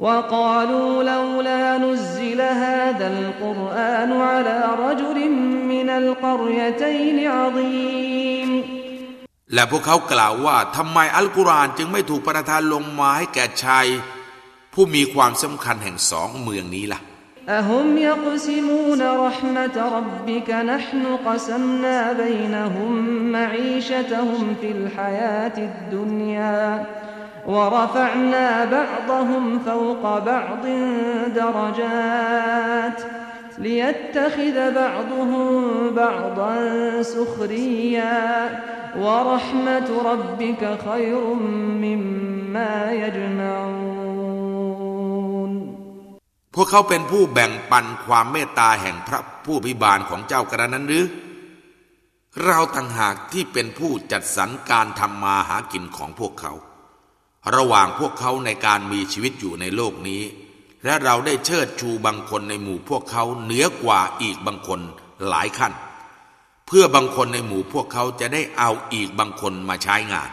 وقالوا لولا نزل هذا القرآن على رجل من القريتين عظيم และพวกเขากล่าวว่าทำไมอัลกุรอานจึงไม่ถูกประทานลงมาให้แก่ชาย ผู้มีความสำคัญแห่งสองเมืองนี้ล่ะ أهم يقسمون رحمة ربك نحن قسمنا بينهم معيشتهم في الحياة الدنيا ورفعنا بعضهم فوق بعض درجات ليتخذ بعضهم بعضا سخريا ورحمة ربك خير مما يجمعون พวกเขาเป็นผู้แบ่งปันความเมตตาแห่งพระผู้พิบาลของเจ้ากระนั้นหรือ เราต่างหากที่เป็นผู้จัดสรรการทำมาหากินของพวกเขา ระหว่างพวกเขาในการมีชีวิตอยู่ในโลกนี้ และเราได้เชิดชูบางคนในหมู่พวกเขาเหนือกว่าอีกบางคนหลายขั้น เพื่อบางคนในหมู่พวกเขาจะได้เอาอีกบางคนมาใช้งาน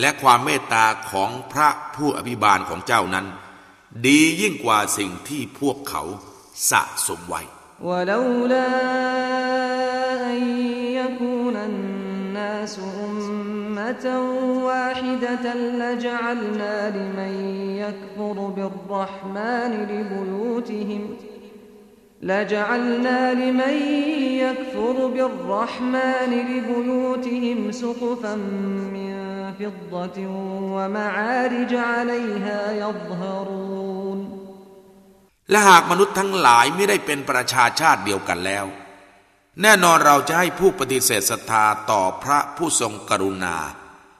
และความเมตตาของพระผู้อภิบาลของเจ้านั้น ดียิ่งกว่าสิ่งที่พวกเขาสะสมไว้ ولولا أن يكون الناس أمة واحدة لجعلنا لمن يكفر بالرحمن لبيوتهم لجعلنا لمن يكفر بالرحمن لبيوتهم سقفا من فضة ومعارج عليها يظهرون และหากมนุษย์ทั้งหลายไม่ได้เป็นประชาชาติเดียวกันแล้ว แน่นอนเราจะให้ผู้ปฏิเสธศรัทธาต่อพระผู้ทรงกรุณา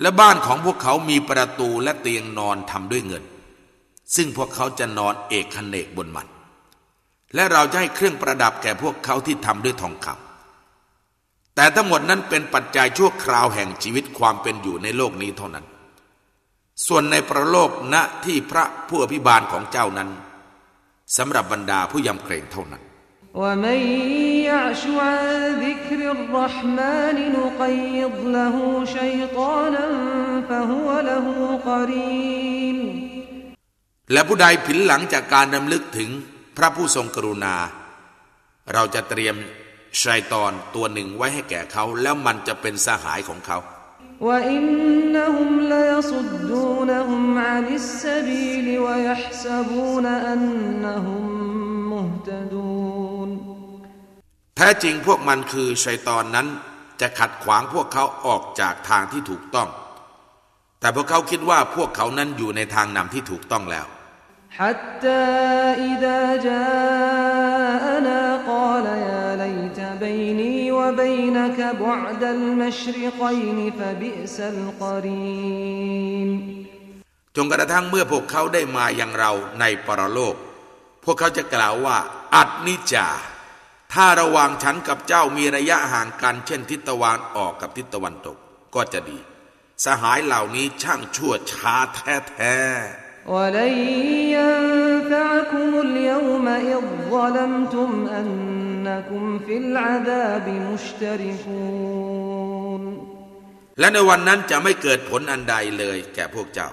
และบ้านของพวกเขามีประตูและเตียงนอนทำด้วยเงิน ซึ่งพวกเขาจะนอนเอกคเนกบนมัน และเราจะให้เครื่องประดับแก่พวกเขาที่ทำด้วยทองคำแต่ทั้งหมดนั้นเป็นปัจจัยชั่วคราวแห่งชีวิตความเป็นอยู่ในโลกนี้เท่านั้น ส่วนในประโลกณที่พระผู้อภิบาลของเจ้านั้นสำหรับบรรดาผู้ยำเกรงเท่านั้น ومن يعش عن ذكر الرحمن نقيض له شيطانا فهو له قرين และผู้ใดผินหลังจากการดำลึกถึงพระผู้ทรงกรุณา เราจะเตรียมชัยตอนตัวหนึ่งไว้ให้แก่เขา แล้วมันจะเป็นสหายของเขา وإنهم ليصدونهم عن แท้จริงพวกมันคือชัยตอนนั้นจะขัดขวางพวกเขาออกจากทางที่ถูกต้อง แต่พวกเขาคิดว่าพวกเขานั้นอยู่ในทางนำที่ถูกต้องแล้ว حتى إذا جاءنا قال يا ليت بيني وبينك بعد المشرقين فبئس القرين จนกระทั่งเมื่อพวกเขาได้มาอย่างเราในปรโลก พวกเขาจะกล่าวว่า อัดนิจา ถ้าระหว่างฉันกับเจ้ามีระยะห่างกัน เช่นทิศตะวันออกกับทิศตะวันตกก็จะดี สหายเหล่านี้ช่างชั่วช้าแท้แท้และในวันนั้นจะไม่เกิดผลอันใดเลยแก่พวกเจ้า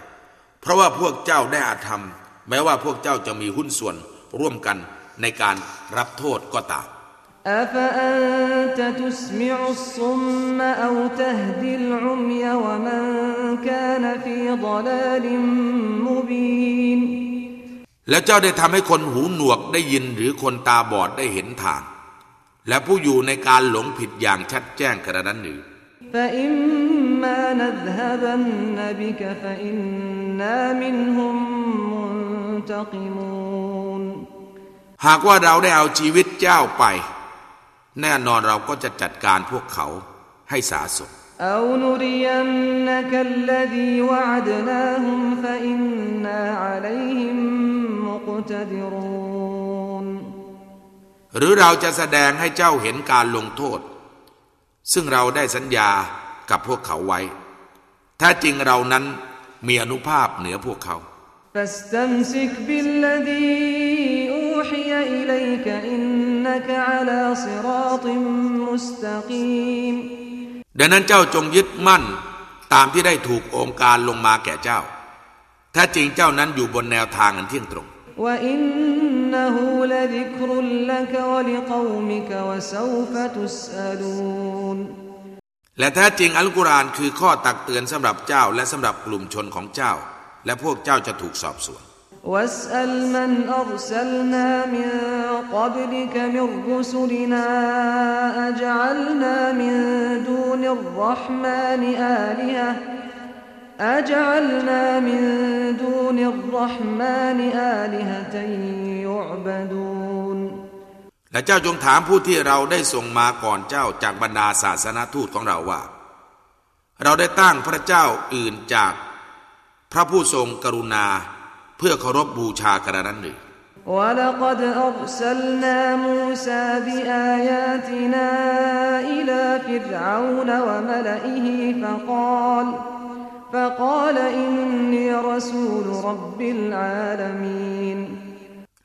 เพราะว่าพวกเจ้าได้อาธรรม แม้ว่าพวกเจ้าจะมีหุ้นส่วนร่วมกันในการรับโทษก็ตาม أفأنت تسمع الصم أو تهدي العمي ومن كان في ضلال مبين แล้วเจ้าได้ทำให้คนหูหนวกได้ยินหรือคนตาบอดได้เห็นทาง และผู้อยู่ในการหลงผิดอย่างชัดแจ้งกระนั้นหรือ فإما نذهبن بك فإنا منهم منتقمون หากว่าเราได้เอาชีวิตเจ้าไป แน่นอนเราก็จะจัดการพวกเขาให้สาสม أو نرينك الذي وعدناهم فإنا عليهم مقتدرون หรือเราจะแสดงให้เจ้าเห็นการลงโทษ ซึ่งเราได้สัญญากับพวกเขาไว้ ถ้าจริงเรานั้นมีอนุภาพเหนือพวกเขา فاستمسك بالذي أوحي إليك إنك على صراط مستقيم ดังนั้นเจ้าจงยึดมั่นตามที่ได้ถูกองค์การลงมาแก่เจ้า ถ้าจริงเจ้านั้นอยู่บนแนวทางอันเที่ยงตรง وإنه لذكر لك ولقومك وسوف تسألون และแท้จริงอัลกุรอานคือข้อตักเตือนสำหรับเจ้าและสำหรับกลุ่มชนของเจ้า และพวกเจ้าจะถูกสอบสวน واسأل من أرسلنا من قبلك من رسلنا أجعلنا من دون الرحمن آلهة أجعلنا من دون الرحمن آلهة يعبدون และเจ้าจงถามผู้ที่เราได้ส่งมาก่อนเจ้าจากบรรดาศาสนาทูตของเราว่า เราได้ตั้งพระเจ้าอื่นจากพระผู้ทรงกรุณา เพื่อเคารพบูชากระนั้นหรือ ولقد أرسلنا موسى بآياتنا إلى فرعون وملئه فقال فقال إني رسول رب العالمين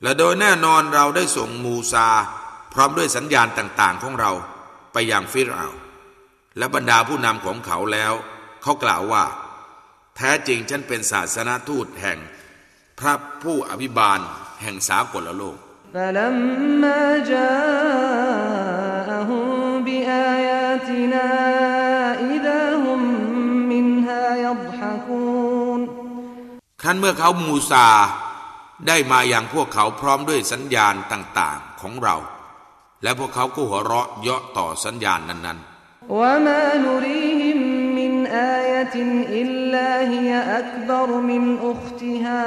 และโดยแน่นอนเราได้ส่งมูซา พร้อมด้วยสัญญาณต่างๆของเราไปยังฟิรเอาและบรรดาผู้นำของเขาแล้ว เขากล่าวว่า แท้จริงฉันเป็นศาสนาทูตแห่ง พระผู้อภิบาลแห่งสากลโลก فلما جاءهم بآياتنا إذا هم منها يضحكون ครั้นเมื่อเขามูซาได้มาอย่างพวกเขาพร้อมด้วยสัญญาณต่างๆของเรา และพวกเขาก็หัวเราะเยาะต่อสัญญาณนั้น وما نريهم من آية إلا هي أكبر من أختها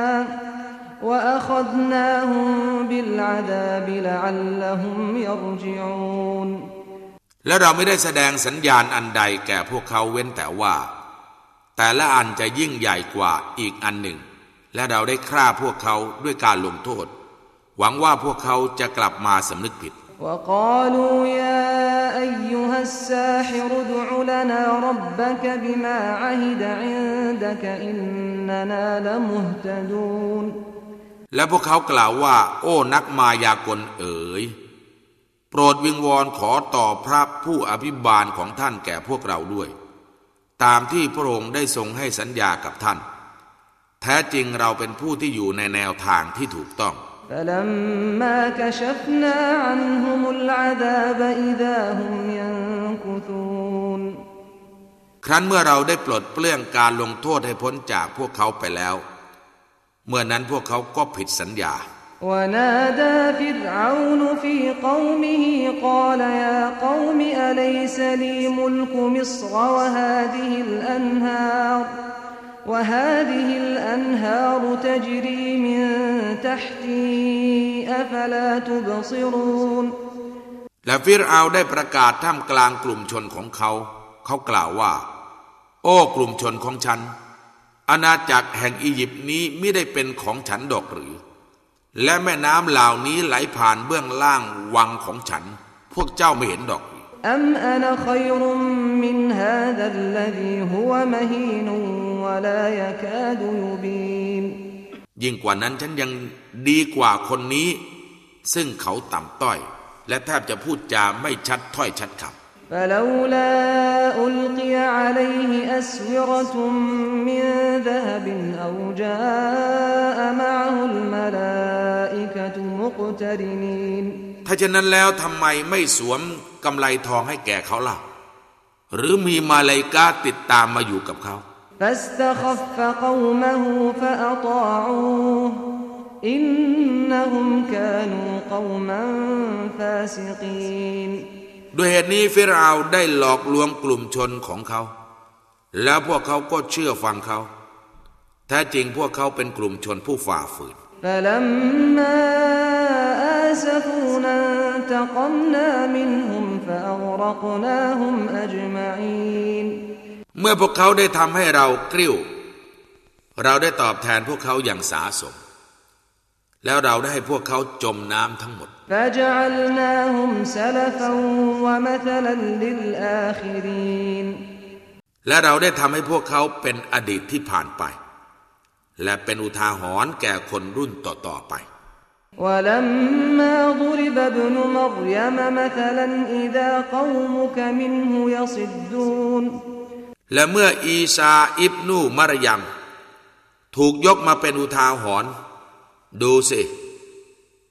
وأخذناهم بالعذاب لعلهم يرجعون ๆ และเราไม่ได้แสดงสัญญาณอันใดแก่พวกเขาเว้นแต่ว่า แต่ละอันจะยิ่งใหญ่กว่าอีกอันหนึ่ง และเราได้ฆ่าพวกเขาด้วยการลงโทษ หวังว่าพวกเขาจะกลับมาสำนึกผิด وقالوا يا أيها الساحر ادع لنا ربك بما عهد عندك إننا لمهتدون และพวกเขากล่าวว่า โอ้นักมายากลเอ๋ย โปรดวิงวอนขอต่อพระผู้อภิบาลของท่านแก่พวกเราด้วย ตามที่พระองค์ได้ทรงให้สัญญากับท่าน แท้จริงเราเป็นผู้ที่อยู่ในแนวทางที่ถูกต้อง فلما كشفنا عنهم العذاب إذا هم ينكثون ครั้นเมื่อเราได้ปลดเปลื้องการลงโทษให้พ้นจากพวกเขาไปแล้ว เมื่อนั้นพวกเขาก็ผิดสัญญา ونادى فرعون في قومه قال يا قوم أليس لي ملك مصر وهذه الأنهار وهذه الأنهار تجري من تحتي أفلا تبصرون และฟิรเอาได้ประกาศท่ามกลางกลุ่มชนของเขา เขากล่าวว่า โอ้กลุ่มชนของฉัน อาณาจักรแห่งอียิปต์นี้ไม่ได้เป็นของฉันดอกหรือ และแม่น้ำเหล่านี้ไหลผ่านเบื้องล่างวังของฉัน พวกเจ้าไม่เห็นดอกหรือ أم أنا خير من هذا الذي هو مهين ولا يكاد يبين ยิ่งกว่านั้นฉันยังดีกว่าคนนี้ ซึ่งเขาต่ำต้อย และแทบจะพูดจาไม่ชัดถ้อยชัดคำ فلولا ألقي عليه أسورة من ذهب أو جاء معه الملائكة مقترنين ถ้าเช่นนั้นแล้วทำไมไม่สวมกำไลทองให้แก่เขาล่ะ หรือมีมาลายกาติดตามมาอยู่กับเขา فاستخف قومه فأطاعوه إنهم كانوا قوما فاسقين ด้วยเหตุนี้ฟิรเอาได้หลอกลวงกลุ่มชนของเขา แล้วพวกเขาก็เชื่อฟังเขา แท้จริงพวกเขาเป็นกลุ่มชนผู้ฝ่าฝืน فلما آسفونا انتقمنا منهم فأغرقناهم أجمعين เมื่อพวกเขาได้ทำให้เรากริ้ว เราได้ตอบแทนพวกเขาอย่างสาสม แล้วเราได้ให้พวกเขาจมน้ำทั้งหมด فجعلناهم سلفا ومثلا للآخرين และเราได้ทำให้พวกเขาเป็นอดีตที่ผ่านไป และเป็นอุทาหรณ์แก่คนรุ่นต่อๆไป ولما ضرب ابن مريم مثلا إذا قومك منه يصدون และเมื่ออีซาอิบนูมารยัม ถูกยกมาเป็นอุทาหรณ์ดูสิ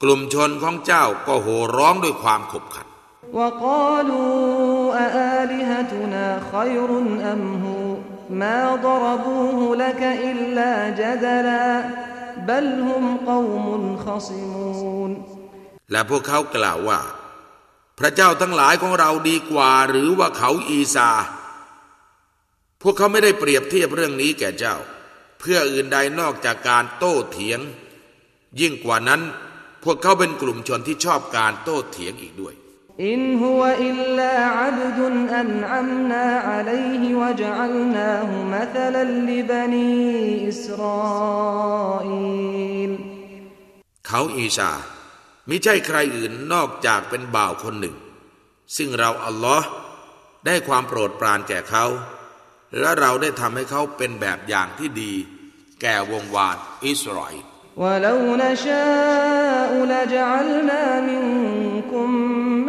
กลุ่มชนของเจ้าก็โห่ร้องด้วยความขบขันและพวกเขากล่าวว่า พระเจ้าทั้งหลายของเราดีกว่า หรือว่าเขาอีซา พวกเขาไม่ได้เปรียบเทียบเรื่องนี้แก่เจ้า เพื่ออื่นใดนอกจากการโต้เถียง ยิ่งกว่านั้น พวกเขาเป็นกลุ่มชนที่ชอบการโต้เถียงอีกด้วย อินฮุวอิลลาอับดุนอันอัมนาอะลัยฮิวะจัลนาหุมะทลัลลิบนีอิสราอิลเขาอีชาม่ใช่ใครอื่นนอกจากเป็นบ่าวคนหนึ่ง ซึ่งเราอัลลอฮ์ได้ความโปรดปรานแก่เขา และเราได้ทำให้เขาเป็นแบบอย่างที่ดี แก่วงวานอิสราเอล ولو نشاء لجعلنا منكم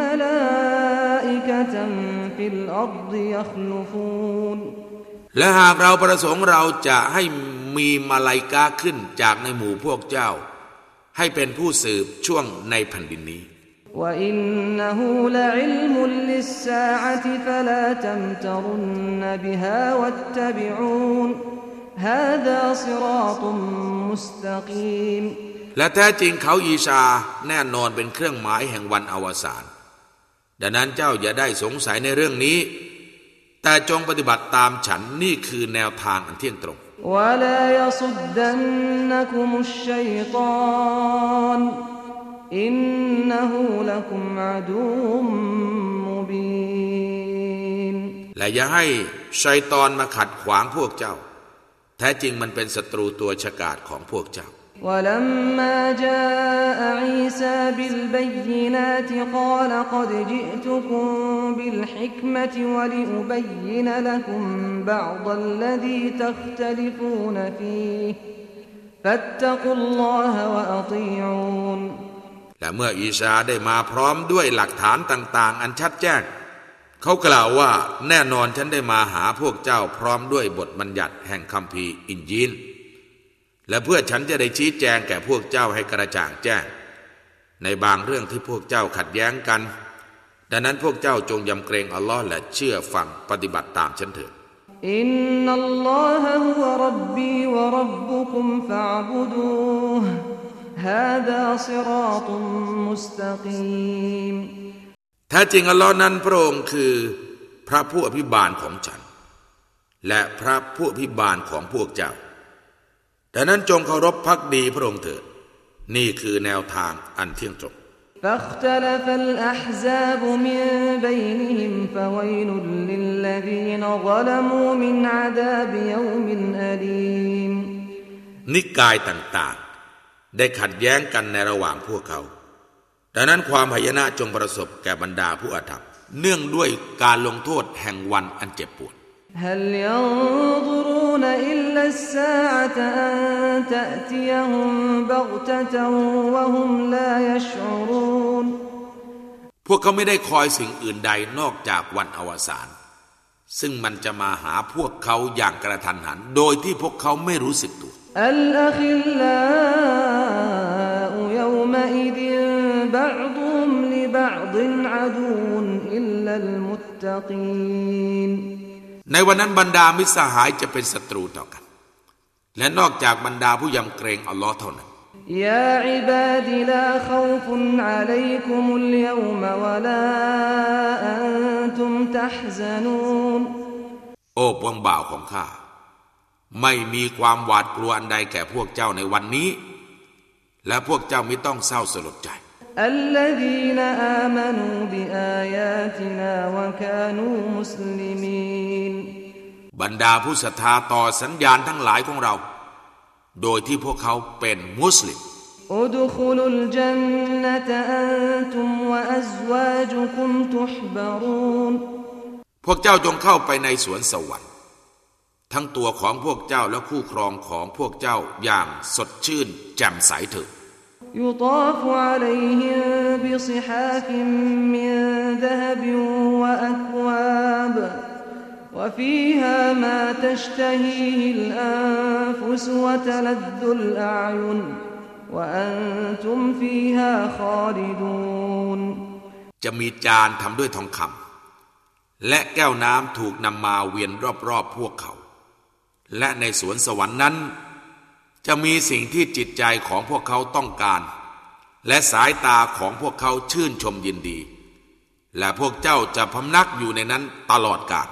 ملائكة في الأرض يخلفون และหากเราประสงค์เราจะให้มีมาลายกาขึ้นจากในหมู่พวกเจ้า ให้เป็นผู้สืบช่วงในแผ่นดินนี้ وإنه لعلم للساعة فلا تمترن بها واتبعون هذا صراط مستقيم และแท้จริงเขาอีชาแน่นอนเป็นเครื่องหมายแห่งวันอวสานดังนั้นเจ้าอย่าได้สงสัยในเรื่องนี้ แต่จงปฏิบัติตามฉันนี่คือแนวทางอันเที่ยงตรง ولا يصدنكم الشيطان إنه لكم عدو مبين และอย่าให้ชัยตอนมาขัดขวางพวกเจ้า แท้จริงมันเป็นศัตรูตัวฉกาจของพวกเจ้า ولما جاء عيسى بالبينات قال قد جئتكم بالحكمة ولأبين لكم بعض الذي تختلفون فيه فاتقوا الله وأطيعون และเมื่ออีชาได้มาพร้อมด้วยหลักฐานต่าง ๆ อันชัดแจ้ง เขากล่าวว่าแน่นอนฉันได้มาหาพวกเจ้าพร้อมด้วยบทบัญญัติแห่งคำพีอินยินและเพื่อฉันจะได้ชี้แจงแก่พวกเจ้าให้กระจ่างแจ้ง ในบางเรื่องที่พวกเจ้าขัดแย้งกัน ดังนั้นพวกเจ้าจงยำเกรงอัลลอฮ์และเชื่อฟังปฏิบัติตามฉันเถิดอินนัลลอฮะฮุวะรับบีวะรับบุคุมฟะบุดู هذا صراط مستقيم แท้จริงอัลลอฮ์นั้นพระองค์คือพระผู้อภิบาลของฉัน และพระผู้อภิบาลของพวกเจ้าดังนั้นจงเคารพพักดีพระองค์เถิด นี่คือแนวทางอันเที่ยงตรง فاختلف الأحزاب من بينهم فويل للذين ظلموا من عذاب يوم أليم นิกายต่างๆ ได้ขัดแย้งกันในระหว่างพวกเขา ดังนั้นความหายนะจงประสบแก่บรรดาผู้อาธรรม เนื่องด้วยการลงโทษแห่งวันอันเจ็บปวด هل ينظرون إلا الساعة أن تأتيهم بغتة وهم لا يشعرون พวกเขาไม่ได้คอยสิ่งอื่นใดนอกจากวันอวสาน ซึ่งมันจะมาหาพวกเขาอย่างกระทันหัน โดยที่พวกเขาไม่รู้สึกตัว الأخلاء يومئذ بعضهم لبعض عدو إلا المتقين ในวันนั้นบรรดามิตรสหายจะเป็นศัตรูต่อกัน และนอกจากบรรดาผู้ยำเกรงอัลลอฮ์เท่านั้น يا عباد لا خوف عليكم اليوم ولا أنتم تحزنون โอ้พวงบ่าวของข้า ไม่มีความหวาดกลัวอันใดแก่พวกเจ้าในวันนี้ และพวกเจ้าไม่ต้องเศร้าสลดใจ الذين آمنوا بآياتنا وكانوا مسلمين บรรดาผู้ศรัทธาต่อสัญญาณทั้งหลายของเรา โดยที่พวกเขาเป็นมุสลิม ادخلوا الجنة أنتم وأزواجكم تحبرون พวกเจ้าจงเข้าไปในสวนสวรรค์ ทั้งตัวของพวกเจ้าและคู่ครองของพวกเจ้าอย่างสดชื่นแจ่มใสเถิด يطاف عليهم بصحاف من ذهب وأكواب وفيها ما تشتهيه الأنفس وتلذ الأعين وأنتم فيها خالدون จะมีจานทำด้วยทองคำและแก้วน้ำถูกนำมาเวียนรอบๆพวกเขา และในสวนสวรรค์นั้น จะมีสิ่งที่จิตใจของพวกเขาต้องการ และสายตาของพวกเขาชื่นชมยินดี และพวกเจ้าจะพำนักอยู่ในนั้นตลอดกาล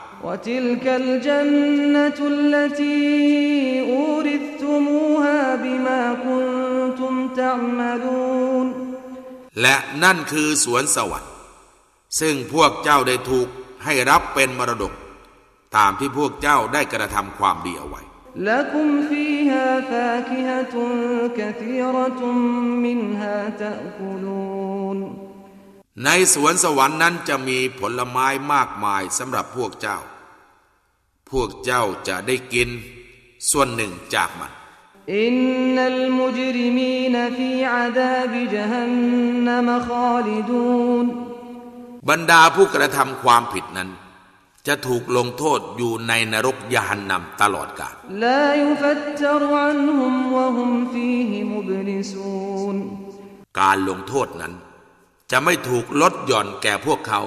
และนั่นคือสวนสวรรค์ ซึ่งพวกเจ้าได้ถูกให้รับเป็นมรดก ตามที่พวกเจ้าได้กระทำความดีเอาไว้ لكم فيها فاكهة كثيرة منها تأكلون ในสวนสวรรค์นั้นจะมีผลไม้มากมายสำหรับพวกเจ้า พวกเจ้าจะได้กินส่วนหนึ่งจากมัน إن المجرمين في عذاب جهنم خالدون บรรดาผู้กระทำความผิดนั้น จะถูกลงโทษอยู่ในนรกยานนำตลอดกาลการลงโทษนั้น จะไม่ถูกลดหย่อนแก่พวกเขา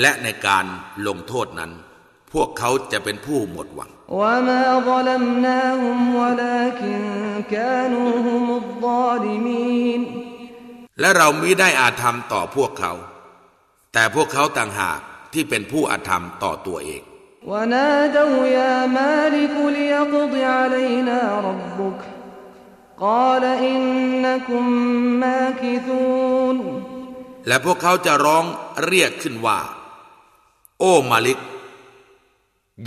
และในการลงโทษนั้น พวกเขาจะเป็นผู้หมดหวัง และเราไม่ได้อาธรรมต่อพวกเขา แต่พวกเขาต่างหาก ที่เป็นผู้อธรรมต่อตัวเองและพวกเขาจะร้องเรียกขึ้นว่า โอ้มาลิก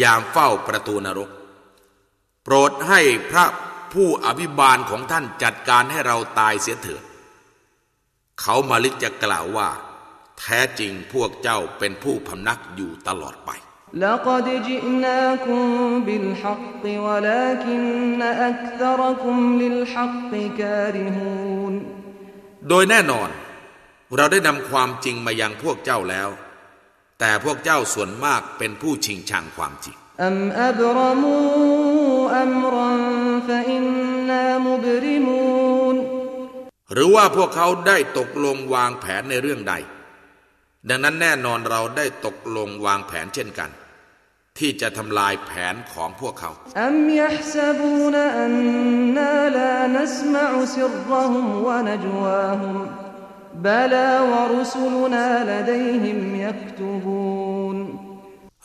ยามเฝ้าประตูนรก โปรดให้พระผู้อภิบาลของท่านจัดการให้เราตายเสียเถิด เขามาลิกจะกล่าวว่า แท้จริงพวกเจ้าเป็นผู้พำนักอยู่ตลอดไป لقد جئناكم بالحق ولكن أكثركم للحق كارهون โดยแน่นอน เราได้นำความจริงมายังพวกเจ้าแล้ว แต่พวกเจ้าส่วนมากเป็นผู้ชิงชังความจริง أم أبرموا أمرا فإنا مبرمون หรือว่าพวกเขาได้ตกลงวางแผนในเรื่องใด ดังนั้นแน่นอนเราได้ตกลงวางแผนเช่นกัน ที่จะทำลายแผนของพวกเขา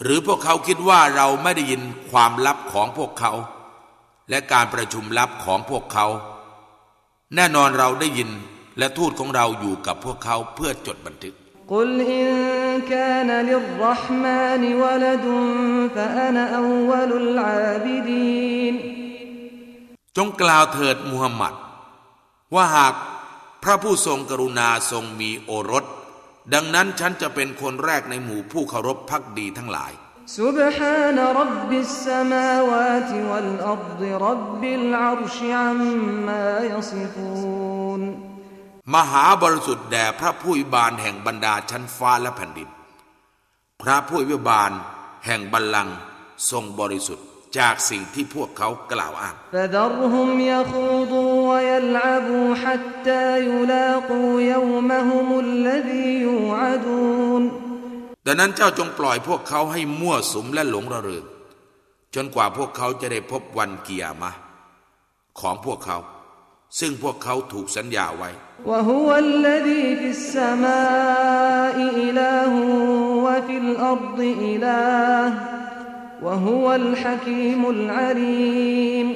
หรือพวกเขาคิดว่าเราไม่ได้ยินความลับของพวกเขา และการประชุมลับของพวกเขา แน่นอนเราได้ยินและทูตของเราอยู่กับพวกเขาเพื่อจดบันทึก قل إن كان للرحمن ولد فأنا أول العابدين จงกล่าวเถิดมูฮัมหมัด ว่าหากพระผู้ทรงกรุณาทรงมีโอรส ดังนั้นฉันจะเป็นคนแรกในหมู่ผู้เคารพพักดีทั้งหลาย سبحان رب السماوات والأرض رب العرش عما يصفون มหาบริสุทธิ์แด่พระผู้วิบาลแห่งบรรดาชั้นฟ้าและแผ่นดิน พระผู้วิบาลแห่งบัลลังก์ทรงบริสุทธิ์จากสิ่งที่พวกเขากล่าวอ้างดังนั้นเจ้าจงปล่อยพวกเขาให้มั่วสุมและหลงระเริงจนกว่าพวกเขาจะได้พบวันเกียามะ ของพวกเขา ซึ่งพวกเขาถูกสัญญาไว้ وهو الذي في السماء إله وفي الأرض إله وهو الحكيم العليم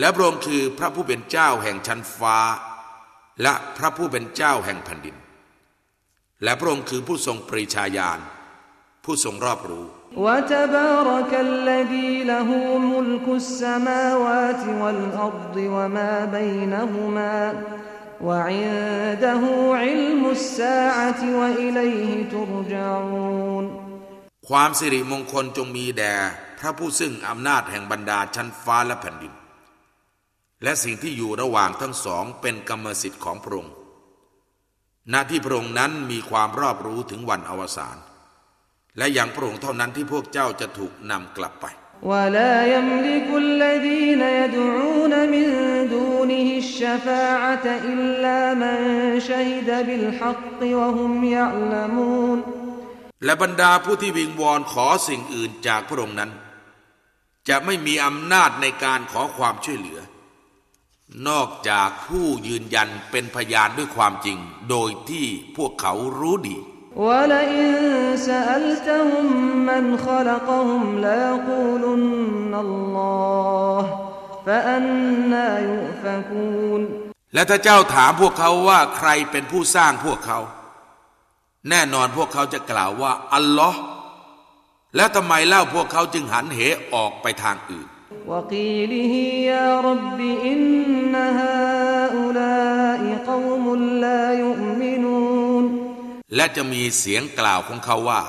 และพระองค์คือพระผู้เป็นเจ้าแห่งชั้นฟ้า และพระผู้เป็นเจ้าแห่งแผ่นดิน และพระองค์คือผู้ทรงปริชาญาณผู้ทรงรอบรู้ وتبارك الذي له ملك السماوات والأرض وما بينهما وعنده علم الساعة وإليه ترجعون ความสิริมงคลจงมีแด่พระผู้ซึ่งอำนาจแห่งบรรดาชั้นฟ้าและแผ่นดิน และสิ่งที่อยู่ระหว่างทั้งสองเป็นกรรมสิทธิ์ของพระองค์ณที่พระองค์นั้นมีความรอบรู้ถึงวันอวสาน และอย่างพระองค์เท่านั้นที่พวกเจ้าจะถูกนำกลับไป ولا يملك الذين يدعون من دونه الشفاعة إلا من شهد بالحق وهم يعلمون และบรรดาผู้ที่วิงวอนขอสิ่งอื่นจากพระองค์นั้น จะไม่มีอำนาจในการขอความช่วยเหลือ นอกจากผู้ยืนยันเป็นพยานด้วยความจริง โดยที่พวกเขารู้ดี ولئن سألتهم من خلقهم ليقولن الله فأنا يؤفكون และถ้าเจ้าถามพวกเขาว่าใครเป็นผู้สร้างพวกเขา แน่นอนพวกเขาจะกล่าวว่า อัลลอฮ์แล้วทำไมเล่าพวกเขาจึงหันเหออกไปทางอื่น وقيله يا رب إن هؤلاء قوم لا يؤمنون และจะมีเสียงกล่าวของเขาว่า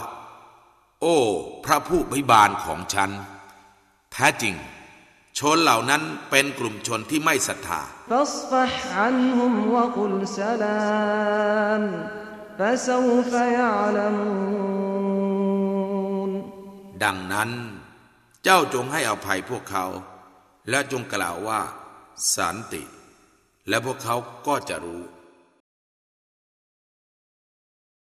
โอ้ พระผู้พิบาลของฉัน แท้จริง ชนเหล่านั้นเป็นกลุ่มชนที่ไม่ศรัทธาดังนั้น เจ้าจงให้อภัยพวกเขา และจงกล่าวว่า สันติ และพวกเขาก็จะรู้